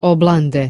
oblande.